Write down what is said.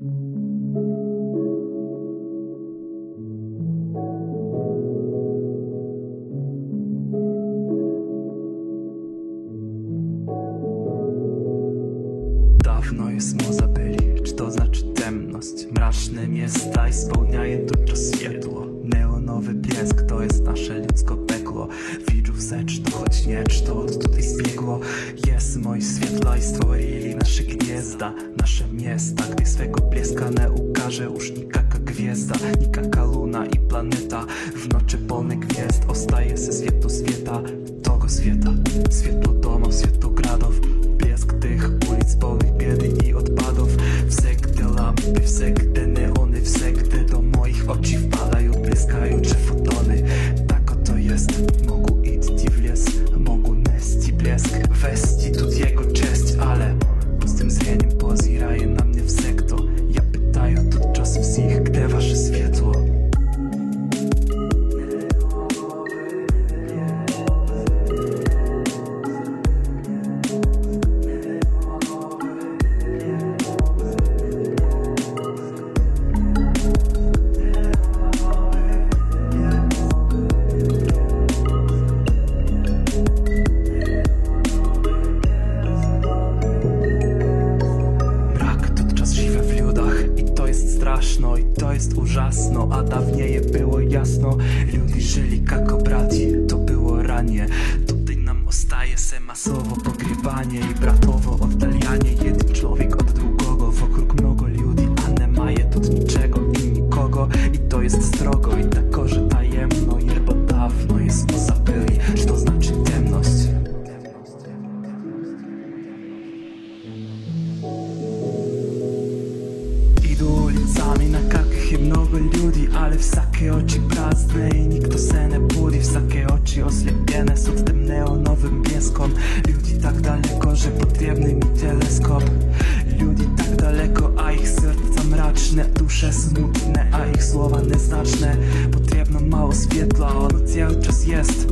Dawno jest mu zabyli, czy to znaczy temność? Mraczne miasta i spełniaje to światło to choć nie cz to od tutaj zbiegło. Jest moi światła i stworili nasze gniezda. Nasze miasta, gdy swego blieska nie ukaże Już nikaka gwiazda, nikaka luna i planeta. W nocy pełne gwiazd ostaje se światło świata. Tego świata, światło domów, światło gradów. Blesk tych ulic pełnych kwestii, tu jest užasno, a dawniej było jasno. Ljudi żyli jako braci, to było ranie. Tutaj nam ostaje se masowo pogrywanie i brat mnogo ljudi Ale vsake oči prazne i nikto se ne budi. Vsake oči oslepljene su tym neonowym pieskom Ljudi tak daleko, że potrzebny mi teleskop. Ljudi tak daleko, a ich serca mraczne Dusze smutne, a ich słowa nieznaczne Potrzebno mało światła, ono cały czas jest